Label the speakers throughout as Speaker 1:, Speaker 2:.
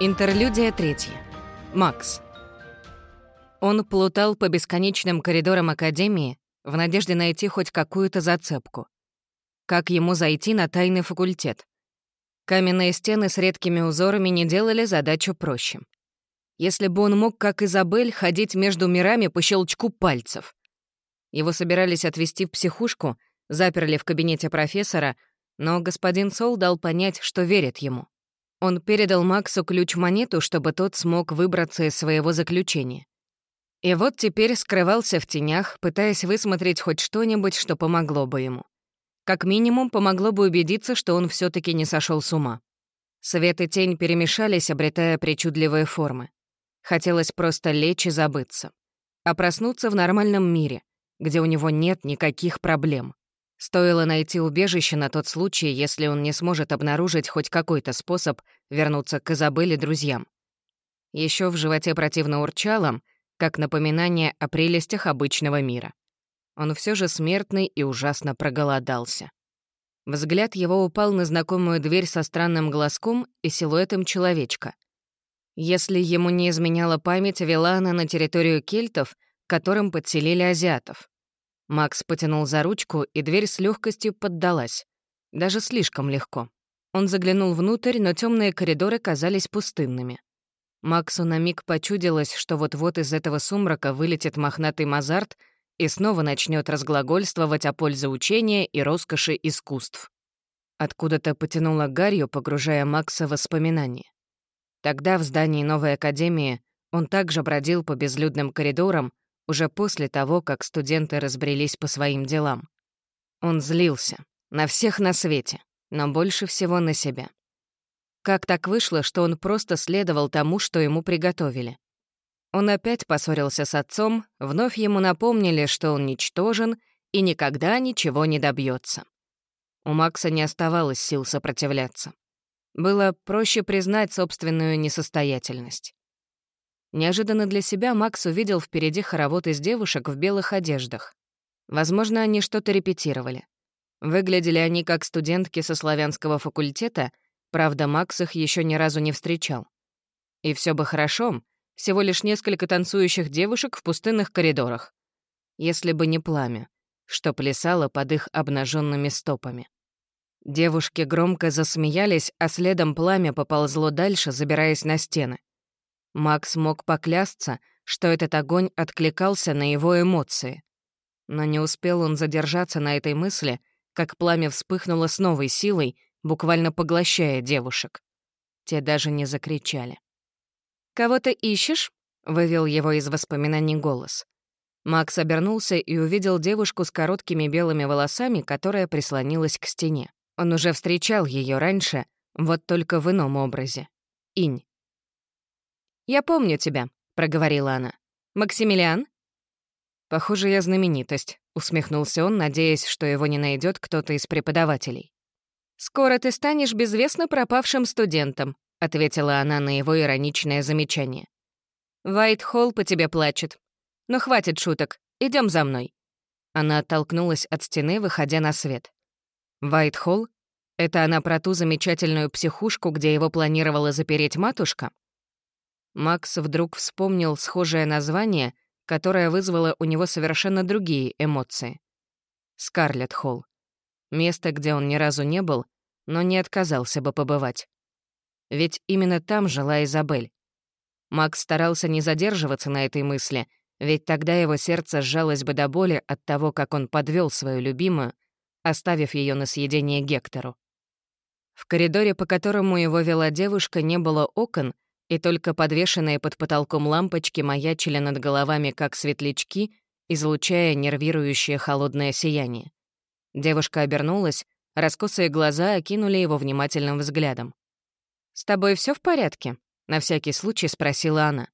Speaker 1: Интерлюдия третья. Макс. Он плутал по бесконечным коридорам Академии в надежде найти хоть какую-то зацепку. Как ему зайти на тайный факультет? Каменные стены с редкими узорами не делали задачу проще. Если бы он мог, как Изабель, ходить между мирами по щелчку пальцев. Его собирались отвезти в психушку, заперли в кабинете профессора, но господин Сол дал понять, что верит ему. Он передал Максу ключ-монету, чтобы тот смог выбраться из своего заключения. И вот теперь скрывался в тенях, пытаясь высмотреть хоть что-нибудь, что помогло бы ему. Как минимум, помогло бы убедиться, что он все таки не сошел с ума. Свет и тень перемешались, обретая причудливые формы. Хотелось просто лечь и забыться. А проснуться в нормальном мире, где у него нет никаких проблем. Стоило найти убежище на тот случай, если он не сможет обнаружить хоть какой-то способ вернуться к Изабелле друзьям. Еще в животе противно урчало, как напоминание о прелестях обычного мира. Он все же смертный и ужасно проголодался. Взгляд его упал на знакомую дверь со странным глазком и силуэтом человечка. Если ему не изменяла память, вела она на территорию кельтов, которым подселили азиатов. Макс потянул за ручку, и дверь с легкостью поддалась. Даже слишком легко. Он заглянул внутрь, но темные коридоры казались пустынными. Максу на миг почудилось, что вот-вот из этого сумрака вылетит мохнатый Мазарт и снова начнет разглагольствовать о пользе учения и роскоши искусств. Откуда-то потянуло гарью, погружая Макса в воспоминания. Тогда в здании новой академии он также бродил по безлюдным коридорам, уже после того, как студенты разбрелись по своим делам. Он злился. На всех на свете, но больше всего на себя. Как так вышло, что он просто следовал тому, что ему приготовили? Он опять поссорился с отцом, вновь ему напомнили, что он ничтожен и никогда ничего не добьется. У Макса не оставалось сил сопротивляться. Было проще признать собственную несостоятельность. Неожиданно для себя Макс увидел впереди хоровод из девушек в белых одеждах. Возможно, они что-то репетировали. Выглядели они как студентки со славянского факультета, правда, Макс их еще ни разу не встречал. И все бы хорошо, всего лишь несколько танцующих девушек в пустынных коридорах. Если бы не пламя, что плясало под их обнаженными стопами. Девушки громко засмеялись, а следом пламя поползло дальше, забираясь на стены. Макс мог поклясться, что этот огонь откликался на его эмоции. Но не успел он задержаться на этой мысли, как пламя вспыхнуло с новой силой, буквально поглощая девушек. Те даже не закричали. «Кого ты ищешь?» — вывел его из воспоминаний голос. Макс обернулся и увидел девушку с короткими белыми волосами, которая прислонилась к стене. Он уже встречал ее раньше, вот только в ином образе. Инь. «Я помню тебя», — проговорила она. «Максимилиан?» «Похоже, я знаменитость», — усмехнулся он, надеясь, что его не найдет кто-то из преподавателей. «Скоро ты станешь безвестно пропавшим студентом», — ответила она на его ироничное замечание. «Вайт-Холл по тебе плачет. Но хватит шуток, идем за мной». Она оттолкнулась от стены, выходя на свет. «Вайт-Холл? Это она про ту замечательную психушку, где его планировала запереть матушка?» Макс вдруг вспомнил схожее название, которое вызвало у него совершенно другие эмоции. Скарлетт Холл. Место, где он ни разу не был, но не отказался бы побывать. Ведь именно там жила Изабель. Макс старался не задерживаться на этой мысли, ведь тогда его сердце сжалось бы до боли от того, как он подвел свою любимую, оставив ее на съедение Гектору. В коридоре, по которому его вела девушка, не было окон, и только подвешенные под потолком лампочки маячили над головами, как светлячки, излучая нервирующее холодное сияние. Девушка обернулась, раскосые глаза окинули его внимательным взглядом. «С тобой все в порядке?» — на всякий случай спросила она.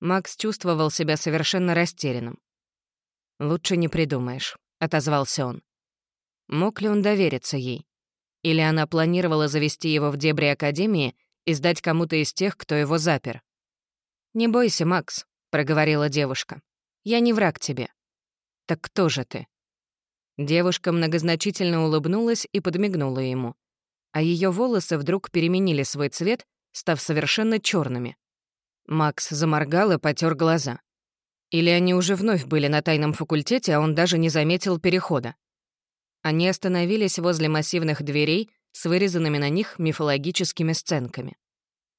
Speaker 1: Макс чувствовал себя совершенно растерянным. «Лучше не придумаешь», — отозвался он. Мог ли он довериться ей? Или она планировала завести его в дебри Академии — и сдать кому-то из тех, кто его запер. «Не бойся, Макс», — проговорила девушка. «Я не враг тебе». «Так кто же ты?» Девушка многозначительно улыбнулась и подмигнула ему. А ее волосы вдруг переменили свой цвет, став совершенно черными. Макс заморгал и потер глаза. Или они уже вновь были на тайном факультете, а он даже не заметил перехода. Они остановились возле массивных дверей с вырезанными на них мифологическими сценками.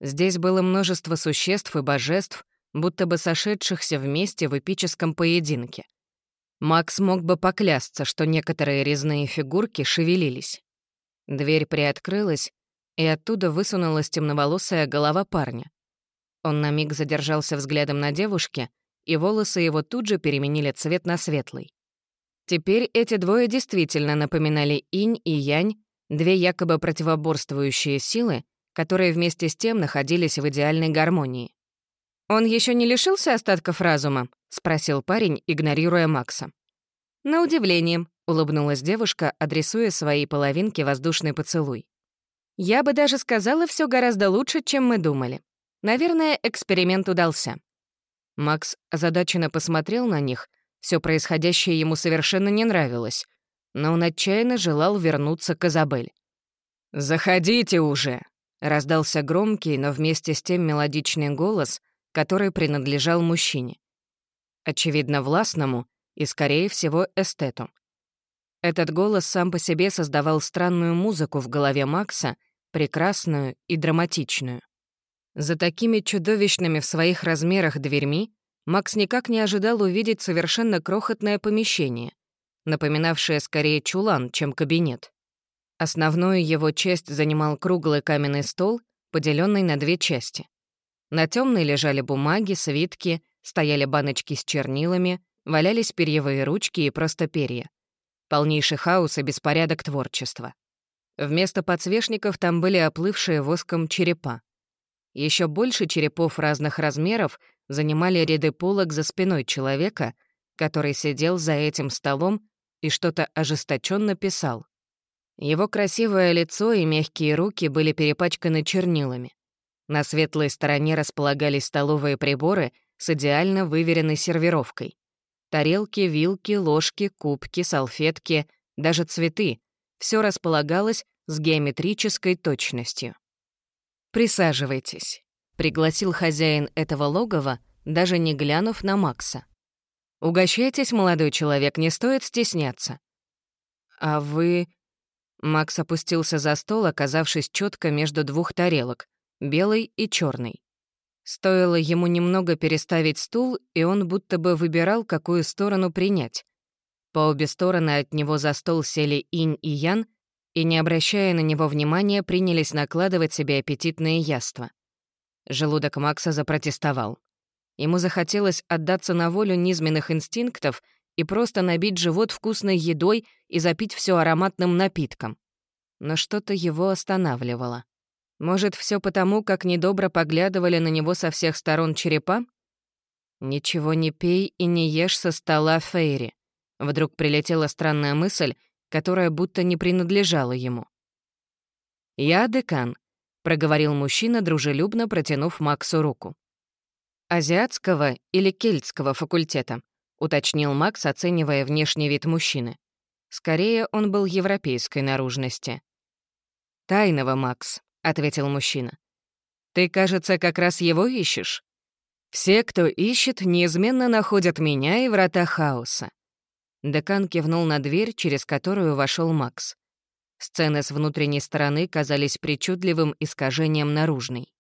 Speaker 1: Здесь было множество существ и божеств, будто бы сошедшихся вместе в эпическом поединке. Макс мог бы поклясться, что некоторые резные фигурки шевелились. Дверь приоткрылась, и оттуда высунулась темноволосая голова парня. Он на миг задержался взглядом на девушке, и волосы его тут же переменили цвет на светлый. Теперь эти двое действительно напоминали инь и янь, две якобы противоборствующие силы, которые вместе с тем находились в идеальной гармонии. «Он еще не лишился остатков разума?» — спросил парень, игнорируя Макса. «На удивление», — улыбнулась девушка, адресуя своей половинке воздушный поцелуй. «Я бы даже сказала, все гораздо лучше, чем мы думали. Наверное, эксперимент удался». Макс озадаченно посмотрел на них, все происходящее ему совершенно не нравилось, но он отчаянно желал вернуться к Изабель. «Заходите уже!» — раздался громкий, но вместе с тем мелодичный голос, который принадлежал мужчине. Очевидно, властному и, скорее всего, эстету. Этот голос сам по себе создавал странную музыку в голове Макса, прекрасную и драматичную. За такими чудовищными в своих размерах дверьми Макс никак не ожидал увидеть совершенно крохотное помещение, напоминавшее скорее чулан, чем кабинет. Основную его часть занимал круглый каменный стол, поделенный на две части. На темной лежали бумаги, свитки, стояли баночки с чернилами, валялись перьевые ручки и просто перья. Полнейший хаос и беспорядок творчества. Вместо подсвечников там были оплывшие воском черепа. Еще больше черепов разных размеров занимали ряды полок за спиной человека, который сидел за этим столом и что-то ожесточенно писал. Его красивое лицо и мягкие руки были перепачканы чернилами. На светлой стороне располагались столовые приборы с идеально выверенной сервировкой. Тарелки, вилки, ложки, кубки, салфетки, даже цветы — все располагалось с геометрической точностью. «Присаживайтесь», — пригласил хозяин этого логова, даже не глянув на Макса. «Угощайтесь, молодой человек, не стоит стесняться». «А вы...» Макс опустился за стол, оказавшись четко между двух тарелок, белый и черный. Стоило ему немного переставить стул, и он будто бы выбирал, какую сторону принять. По обе стороны от него за стол сели Инь и Ян, и, не обращая на него внимания, принялись накладывать себе аппетитные яства. Желудок Макса запротестовал. Ему захотелось отдаться на волю низменных инстинктов и просто набить живот вкусной едой и запить все ароматным напитком. Но что-то его останавливало. Может, все потому, как недобро поглядывали на него со всех сторон черепа? «Ничего не пей и не ешь со стола Фейри». Вдруг прилетела странная мысль, которая будто не принадлежала ему. «Я декан», — проговорил мужчина, дружелюбно протянув Максу руку. «Азиатского или кельтского факультета», — уточнил Макс, оценивая внешний вид мужчины. Скорее, он был европейской наружности. «Тайного, Макс», — ответил мужчина. «Ты, кажется, как раз его ищешь. Все, кто ищет, неизменно находят меня и врата хаоса». Декан кивнул на дверь, через которую вошел Макс. Сцены с внутренней стороны казались причудливым искажением наружной.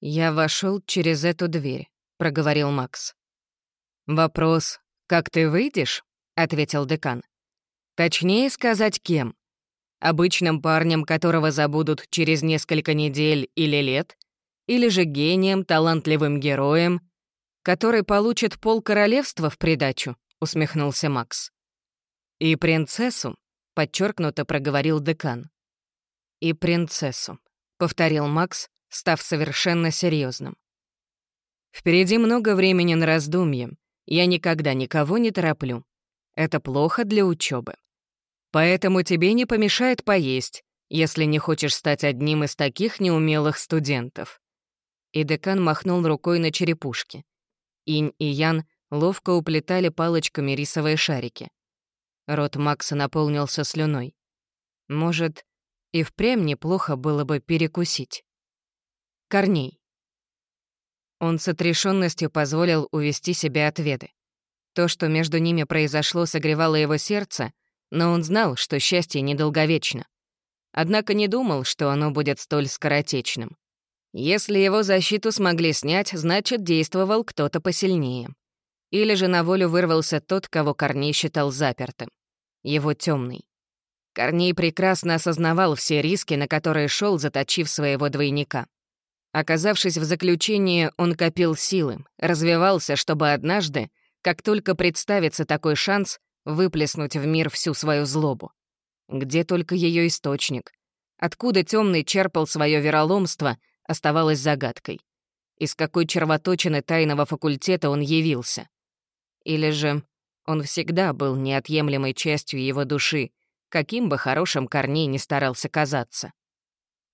Speaker 1: «Я вошел через эту дверь», — проговорил Макс. «Вопрос, как ты выйдешь?» — ответил декан. «Точнее сказать, кем? обычным парнем, которого забудут через несколько недель или лет, или же гением, талантливым героем, который получит пол королевства в придачу, усмехнулся Макс. И принцессу, подчеркнуто проговорил декан. И принцессу, повторил Макс, став совершенно серьезным. Впереди много времени на раздумье. Я никогда никого не тороплю. Это плохо для учебы. Поэтому тебе не помешает поесть, если не хочешь стать одним из таких неумелых студентов». И декан махнул рукой на черепушки. Инь и Ян ловко уплетали палочками рисовые шарики. Рот Макса наполнился слюной. Может, и впрямь неплохо было бы перекусить. Корней. Он с отрешенностью позволил увести себя от Веды. То, что между ними произошло, согревало его сердце, но он знал, что счастье недолговечно. Однако не думал, что оно будет столь скоротечным. Если его защиту смогли снять, значит, действовал кто-то посильнее. Или же на волю вырвался тот, кого Корней считал запертым. Его темный. Корней прекрасно осознавал все риски, на которые шел, заточив своего двойника. Оказавшись в заключении, он копил силы, развивался, чтобы однажды, как только представится такой шанс, выплеснуть в мир всю свою злобу. Где только ее источник? Откуда темный черпал свое вероломство, оставалось загадкой. Из какой червоточины тайного факультета он явился? Или же он всегда был неотъемлемой частью его души, каким бы хорошим Корней не старался казаться.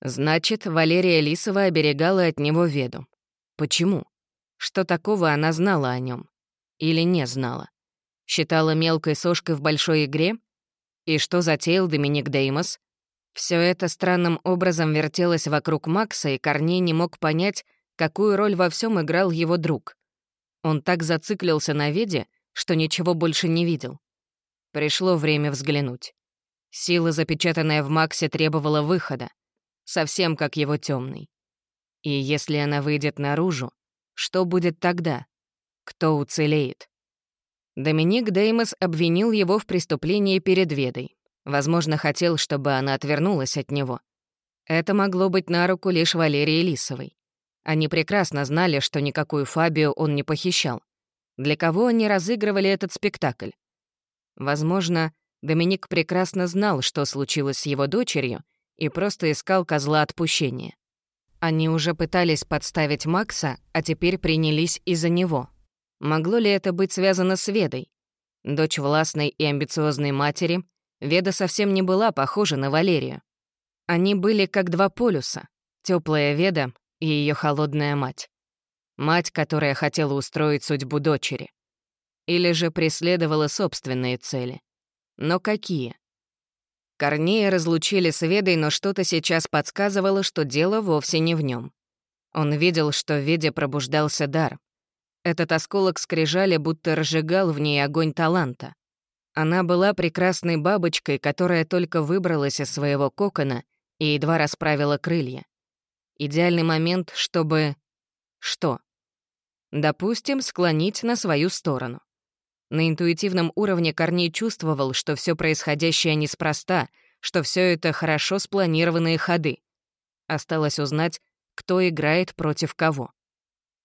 Speaker 1: Значит, Валерия Лисова оберегала от него Веду. Почему? Что такого она знала о нем? Или не знала? Считала мелкой сошкой в большой игре? И что затеял Доминик Деймос? Все это странным образом вертелось вокруг Макса, и Корней не мог понять, какую роль во всем играл его друг. Он так зациклился на Веде, что ничего больше не видел. Пришло время взглянуть. Сила, запечатанная в Максе, требовала выхода совсем как его темный. И если она выйдет наружу, что будет тогда? Кто уцелеет? Доминик Деймос обвинил его в преступлении перед Ведой. Возможно, хотел, чтобы она отвернулась от него. Это могло быть на руку лишь Валерии Лисовой. Они прекрасно знали, что никакую Фабию он не похищал. Для кого они разыгрывали этот спектакль? Возможно, Доминик прекрасно знал, что случилось с его дочерью, и просто искал козла отпущения. Они уже пытались подставить Макса, а теперь принялись из-за него. Могло ли это быть связано с Ведой? Дочь властной и амбициозной матери, Веда совсем не была похожа на Валерию. Они были как два полюса — теплая Веда и ее холодная мать. Мать, которая хотела устроить судьбу дочери. Или же преследовала собственные цели. Но какие? Корнея разлучили с Ведой, но что-то сейчас подсказывало, что дело вовсе не в нем. Он видел, что в Веде пробуждался дар. Этот осколок скрижали будто разжигал в ней огонь таланта. Она была прекрасной бабочкой, которая только выбралась из своего кокона и едва расправила крылья. Идеальный момент, чтобы... Что? Допустим, склонить на свою сторону. На интуитивном уровне Корней чувствовал, что все происходящее неспроста, что все это хорошо спланированные ходы. Осталось узнать, кто играет против кого.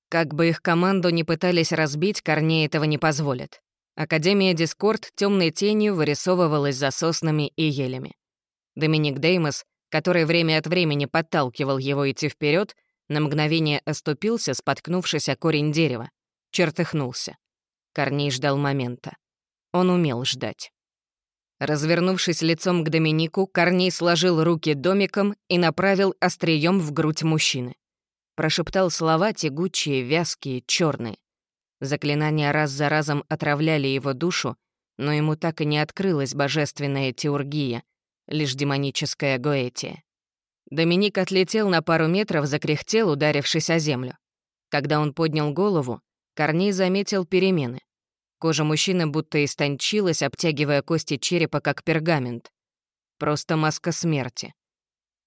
Speaker 1: Как бы их команду не пытались разбить, Корней этого не позволит. Академия Дискорд темной тенью вырисовывалась за соснами и елями. Доминик Деймос, который время от времени подталкивал его идти вперед, на мгновение оступился, споткнувшись о корень дерева, чертыхнулся. Корней ждал момента. Он умел ждать. Развернувшись лицом к Доминику, Корней сложил руки домиком и направил острием в грудь мужчины. Прошептал слова тягучие, вязкие, черные. Заклинания раз за разом отравляли его душу, но ему так и не открылась божественная теургия, лишь демоническая гоэтия. Доминик отлетел на пару метров, закряхтел, ударившись о землю. Когда он поднял голову, Корней заметил перемены. Кожа мужчины будто истончилась, обтягивая кости черепа, как пергамент. Просто маска смерти.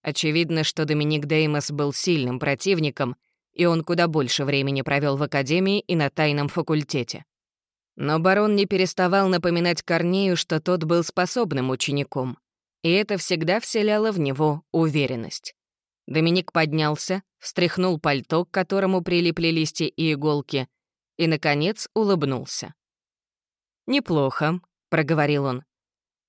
Speaker 1: Очевидно, что Доминик Деймос был сильным противником, и он куда больше времени провел в академии и на тайном факультете. Но барон не переставал напоминать Корнею, что тот был способным учеником, и это всегда вселяло в него уверенность. Доминик поднялся, встряхнул пальто, к которому прилипли листья и иголки, и, наконец, улыбнулся. «Неплохо», — проговорил он.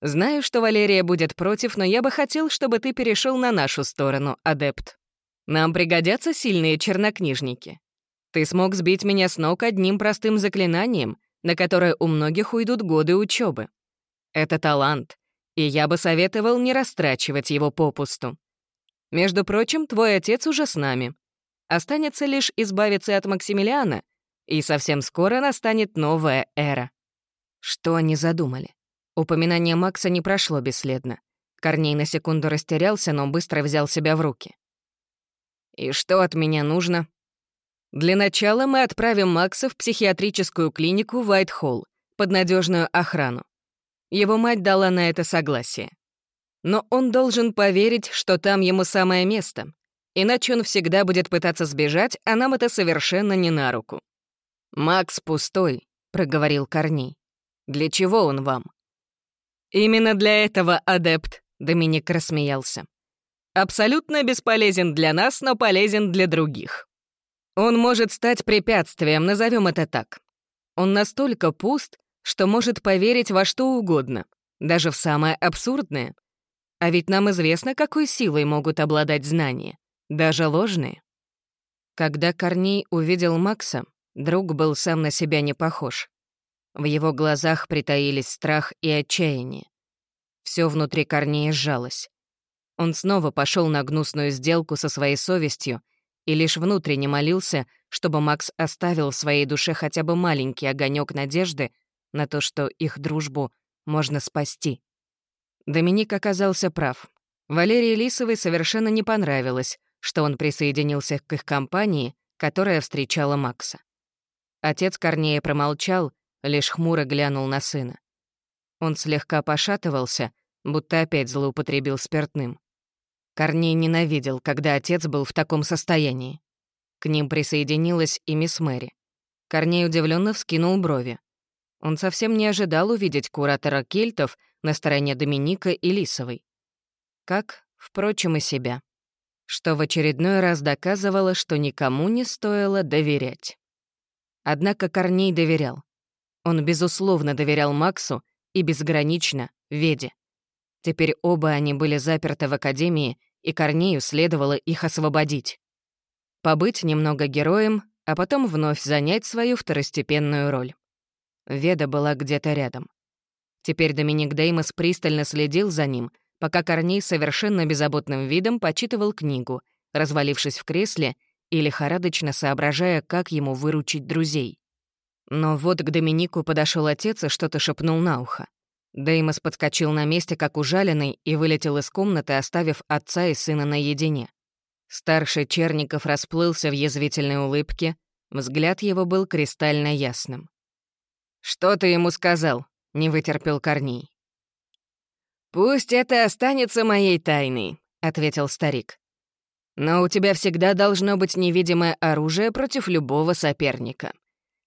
Speaker 1: «Знаю, что Валерия будет против, но я бы хотел, чтобы ты перешел на нашу сторону, адепт. Нам пригодятся сильные чернокнижники. Ты смог сбить меня с ног одним простым заклинанием, на которое у многих уйдут годы учебы. Это талант, и я бы советовал не растрачивать его попусту. Между прочим, твой отец уже с нами. Останется лишь избавиться от Максимилиана и совсем скоро настанет новая эра. Что они задумали? Упоминание Макса не прошло бесследно. Корней на секунду растерялся, но быстро взял себя в руки. «И что от меня нужно?» «Для начала мы отправим Макса в психиатрическую клинику Вайтхолл под надежную охрану. Его мать дала на это согласие. Но он должен поверить, что там ему самое место, иначе он всегда будет пытаться сбежать, а нам это совершенно не на руку. «Макс пустой», — проговорил Корней. «Для чего он вам?» «Именно для этого, адепт», — Доминик рассмеялся. «Абсолютно бесполезен для нас, но полезен для других. Он может стать препятствием, назовем это так. Он настолько пуст, что может поверить во что угодно, даже в самое абсурдное. А ведь нам известно, какой силой могут обладать знания, даже ложные. Когда Корней увидел Макса, друг был сам на себя не похож. В его глазах притаились страх и отчаяние. Все внутри Корнея сжалось. Он снова пошел на гнусную сделку со своей совестью и лишь внутренне молился, чтобы Макс оставил в своей душе хотя бы маленький огонек надежды на то, что их дружбу можно спасти. Доминик оказался прав. Валерии Лисовой совершенно не понравилось, что он присоединился к их компании, которая встречала Макса. Отец Корнея промолчал, лишь хмуро глянул на сына. Он слегка пошатывался, будто опять злоупотребил спиртным. Корней ненавидел, когда отец был в таком состоянии. К ним присоединилась и мисс Мэри. Корней удивленно вскинул брови. Он совсем не ожидал увидеть куратора кельтов на стороне Доминика и Лисовой. Как, впрочем, и себя. Что в очередной раз доказывало, что никому не стоило доверять. Однако Корней доверял. Он, безусловно, доверял Максу и безгранично Веде. Теперь оба они были заперты в академии, и Корнею следовало их освободить. Побыть немного героем, а потом вновь занять свою второстепенную роль. Веда была где-то рядом. Теперь Доминик Деймос пристально следил за ним, пока Корней совершенно беззаботным видом почитывал книгу, развалившись в кресле и лихорадочно соображая, как ему выручить друзей. Но вот к Доминику подошел отец и что-то шепнул на ухо. Деймос подскочил на месте, как ужаленный, и вылетел из комнаты, оставив отца и сына наедине. Старший Черников расплылся в язвительной улыбке, взгляд его был кристально ясным. «Что ты ему сказал?» — не вытерпел Корней. «Пусть это останется моей тайной», — ответил старик. «Но у тебя всегда должно быть невидимое оружие против любого соперника.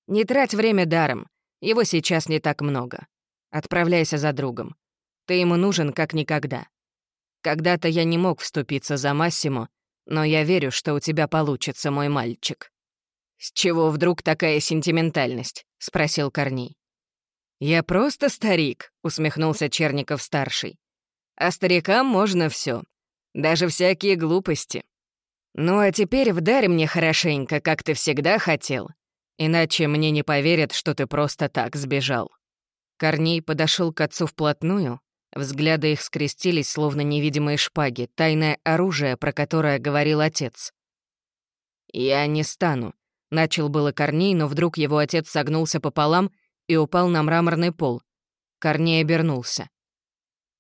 Speaker 1: Не трать время даром, его сейчас не так много. Отправляйся за другом. Ты ему нужен как никогда. Когда-то я не мог вступиться за Массиму, но я верю, что у тебя получится, мой мальчик». «С чего вдруг такая сентиментальность?» — спросил Корней. «Я просто старик», — усмехнулся Черников-старший. «А старикам можно все, даже всякие глупости. Ну а теперь вдарь мне хорошенько, как ты всегда хотел, иначе мне не поверят, что ты просто так сбежал». Корней подошел к отцу вплотную, взгляды их скрестились, словно невидимые шпаги, тайное оружие, про которое говорил отец. «Я не стану», Начал было Корней, но вдруг его отец согнулся пополам и упал на мраморный пол. Корней обернулся.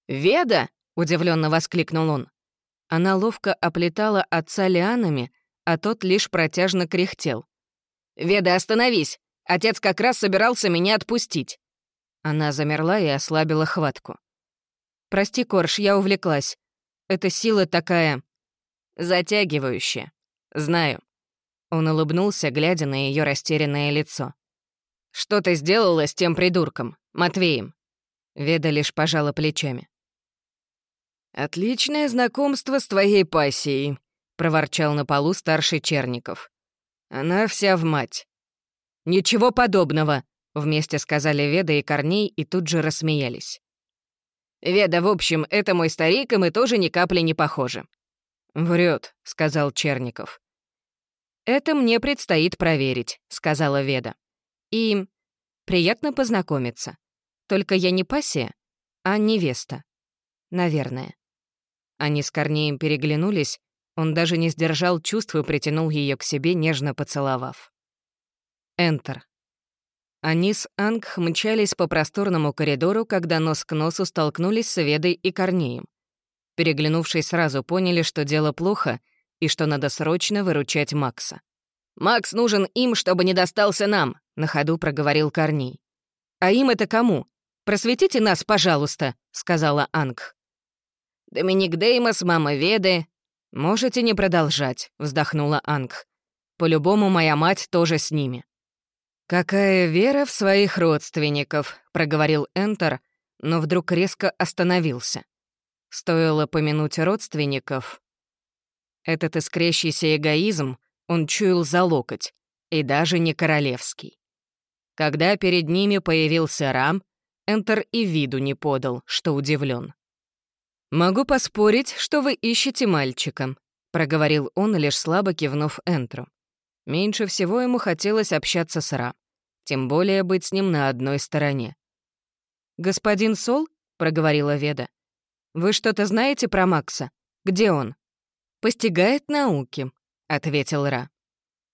Speaker 1: «Веда!» — удивленно воскликнул он. Она ловко оплетала отца лианами, а тот лишь протяжно кряхтел. «Веда, остановись! Отец как раз собирался меня отпустить!» Она замерла и ослабила хватку. «Прости, Корж, я увлеклась. Эта сила такая... затягивающая. Знаю. Он улыбнулся, глядя на ее растерянное лицо. «Что ты сделала с тем придурком, Матвеем?» Веда лишь пожала плечами. «Отличное знакомство с твоей пассией», — проворчал на полу старший Черников. «Она вся в мать». «Ничего подобного», — вместе сказали Веда и Корней и тут же рассмеялись. «Веда, в общем, это мой старик, и мы тоже ни капли не похожи». «Врет», — сказал Черников. «Это мне предстоит проверить», — сказала Веда. «И приятно познакомиться. Только я не пассия, а невеста. Наверное». Они с Корнеем переглянулись, он даже не сдержал чувств и притянул ее к себе, нежно поцеловав. Энтер. Они с Анг мчались по просторному коридору, когда нос к носу столкнулись с Ведой и Корнеем. Переглянувшись, сразу поняли, что дело плохо, и что надо срочно выручать Макса. «Макс нужен им, чтобы не достался нам», — на ходу проговорил Корней. «А им это кому? Просветите нас, пожалуйста», — сказала Анг. «Доминик Деймос, мама Веды». «Можете не продолжать», — вздохнула Анг. «По-любому моя мать тоже с ними». «Какая вера в своих родственников», — проговорил Энтер, но вдруг резко остановился. Стоило помянуть родственников. Этот искрящийся эгоизм он чуял за локоть, и даже не королевский. Когда перед ними появился Рам, Энтер и виду не подал, что удивлен. «Могу поспорить, что вы ищете мальчика», — проговорил он, лишь слабо кивнув Энтру. Меньше всего ему хотелось общаться с Ра, тем более быть с ним на одной стороне. «Господин Сол?» — проговорила Веда. «Вы что-то знаете про Макса? Где он?» «Постигает науки», — ответил Ра.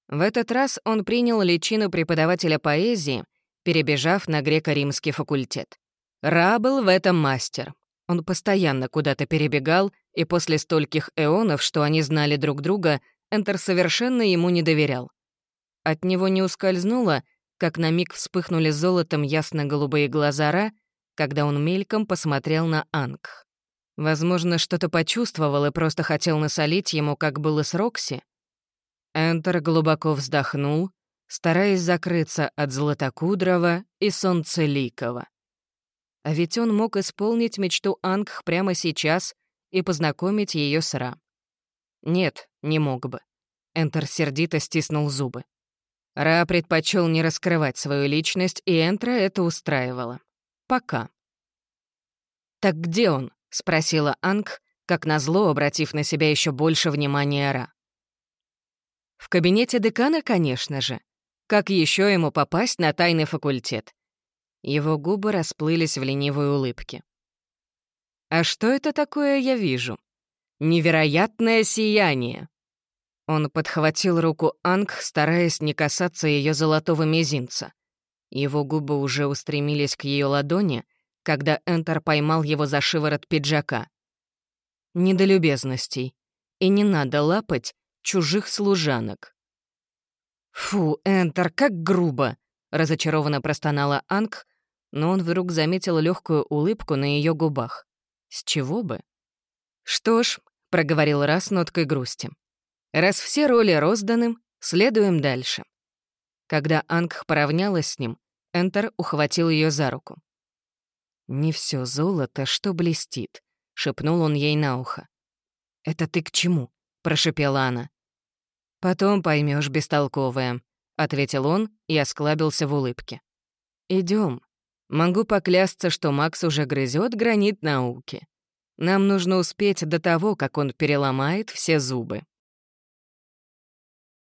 Speaker 1: В этот раз он принял личину преподавателя поэзии, перебежав на греко-римский факультет. Ра был в этом мастер. Он постоянно куда-то перебегал, и после стольких эонов, что они знали друг друга, Энтер совершенно ему не доверял. От него не ускользнуло, как на миг вспыхнули золотом ясно-голубые глаза Ра, когда он мельком посмотрел на Анг. Возможно, что-то почувствовал и просто хотел насолить ему, как было с Рокси. Энтер глубоко вздохнул, стараясь закрыться от Златокудрова и Солнцеликова. А ведь он мог исполнить мечту Ангх прямо сейчас и познакомить ее с Ра. Нет, не мог бы. Энтер сердито стиснул зубы. Ра предпочел не раскрывать свою личность, и Энтра это устраивало. Пока. «Так где он?» — спросила Анг, как назло обратив на себя еще больше внимания Ра. «В кабинете декана, конечно же. Как еще ему попасть на тайный факультет?» Его губы расплылись в ленивой улыбке. «А что это такое я вижу? Невероятное сияние!» Он подхватил руку Анг, стараясь не касаться ее золотого мизинца. Его губы уже устремились к ее ладони, когда Энтер поймал его за шиворот пиджака. Недолюбезностей. И не надо лапать чужих служанок. «Фу, Энтер, как грубо!» — разочарованно простонала Анг, но он вдруг заметил легкую улыбку на ее губах. С чего бы? «Что ж», — проговорил раз ноткой грусти, «раз все роли розданы, следуем дальше». Когда Анг поравнялась с ним, Энтер ухватил ее за руку. «Не все золото, что блестит», — шепнул он ей на ухо. «Это ты к чему?» — прошепела она. «Потом поймешь, бестолковая», — ответил он и осклабился в улыбке. Идем. Могу поклясться, что Макс уже грызет гранит науки. Нам нужно успеть до того, как он переломает все зубы».